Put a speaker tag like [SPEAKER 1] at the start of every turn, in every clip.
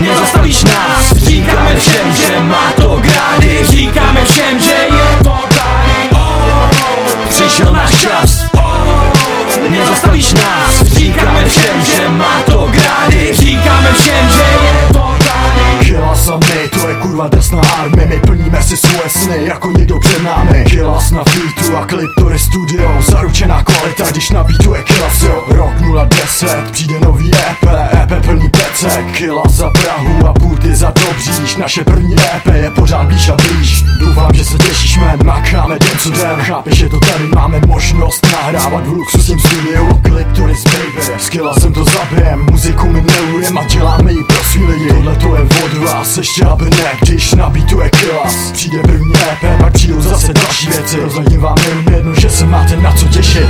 [SPEAKER 1] nezastavíš nás. Říkáme všem, že má to grády. Říkáme všem, že je to tady. Přišel náš čas. Nezastavíš nás. Říkáme všem, že má to grády. Říkáme všem, že je to tady.
[SPEAKER 2] Kilas a my, to je kurva drsná army. My plníme si svoje sny jako někdo před námi. Kilas na beatu a klip to je studio. Zaručená kvalita, když na beatu je Kilas jo. Rok 010, přijde E EP EP plný pecek Kilas za Prahu a půdy za Dobříž. Naše první EP je pořád blíž a blíž. Doufám, že se těšíš man, makáme den co den. Chápeš, že to tady máme možnost nahrávat v luxusním studiu Klip to is baby, s Kilasem to zabijem Muziku my milujeme a děláme ji pro svý lidi. Tohle to je od vás, ještě aby ne, když na beatu je Kilas Přijde první EP, pak přijdou zase další věci. Rozhodím vám jen jednu, že se máte na co těšit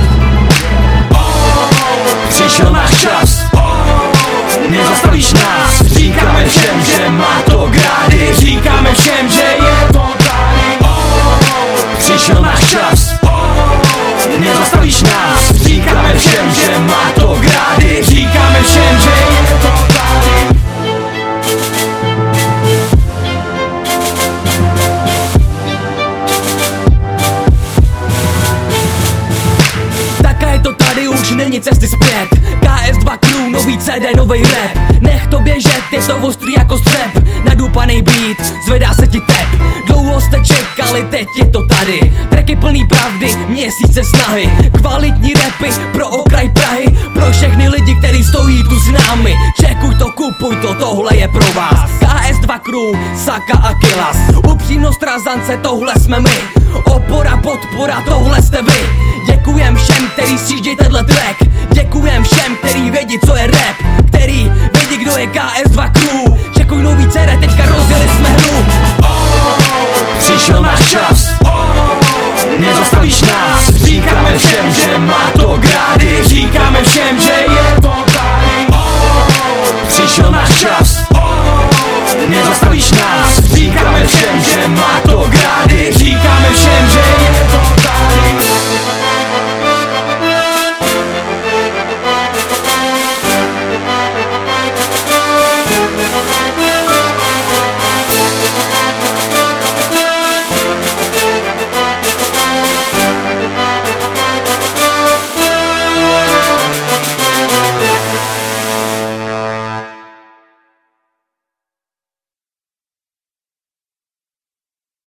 [SPEAKER 3] není cesty zpět. KS2 crew, nový CD, nový rap. Nech to běžet, je to ostrý jako střep. Nadupaný beat, zvedá se ti tep. Dlouho jste čekali, teď je to tady. Tracky plný pravdy, měsíce snahy. Kvalitní rapy pro okraj Prahy. Pro všechny lidi, kteří stojí tu s námi. Čekuj to, kupuj to, tohle je pro vás KS2 crew, Saka a Kilas. Upřímnost razance, tohle jsme my. Opora, podpora, tohle jste vy. Děkujem všem, který sjíždějí tenhle track Děkujem všem, který vědí, co je rap. Který vědí, kdo je KS2 crew estoy